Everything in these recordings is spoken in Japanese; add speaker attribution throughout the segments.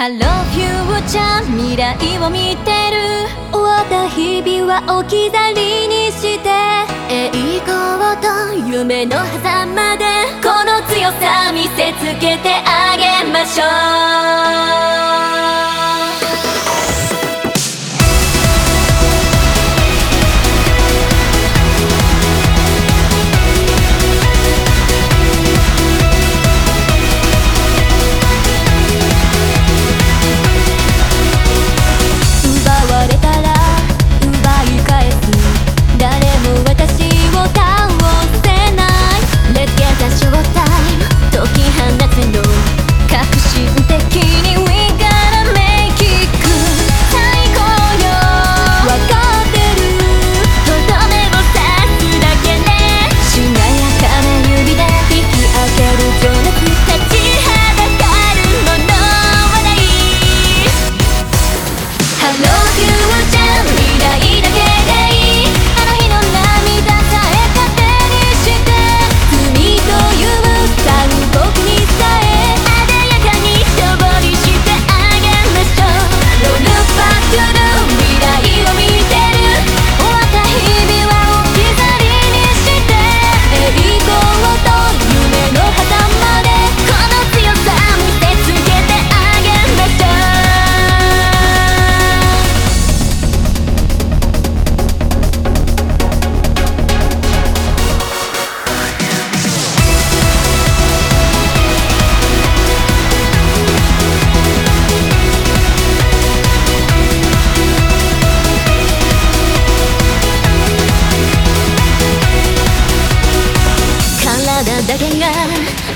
Speaker 1: ハローフューチャー未来を見てる。終わった日々は置き去りにして。栄光と夢の狭間で。この強さ見せつけてあげましょう。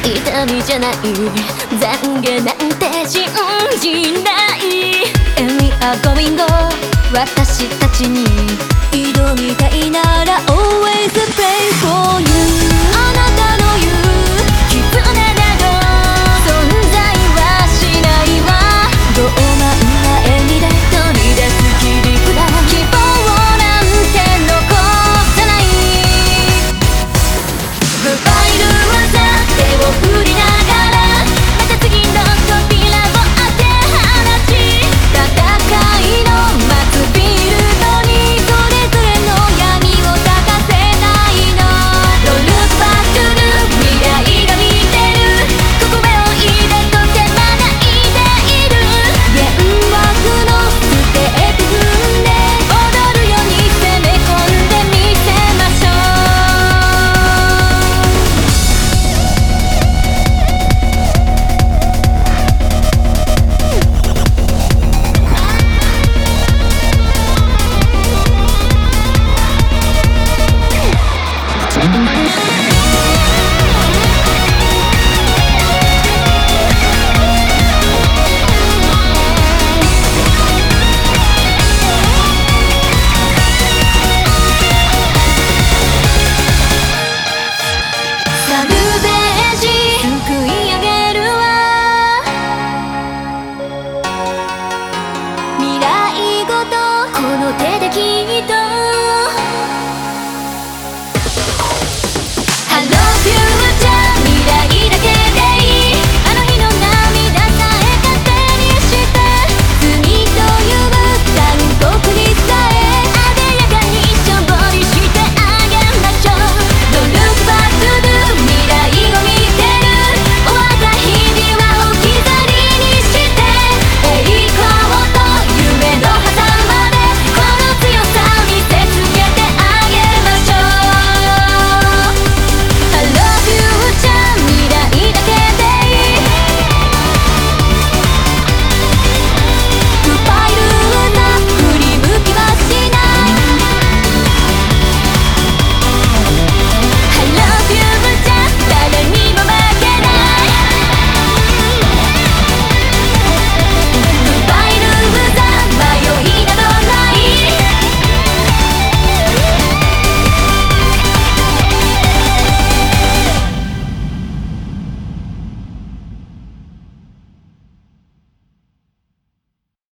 Speaker 1: 痛みじゃない。懺悔なんて信じない。And we are going go 私たちに。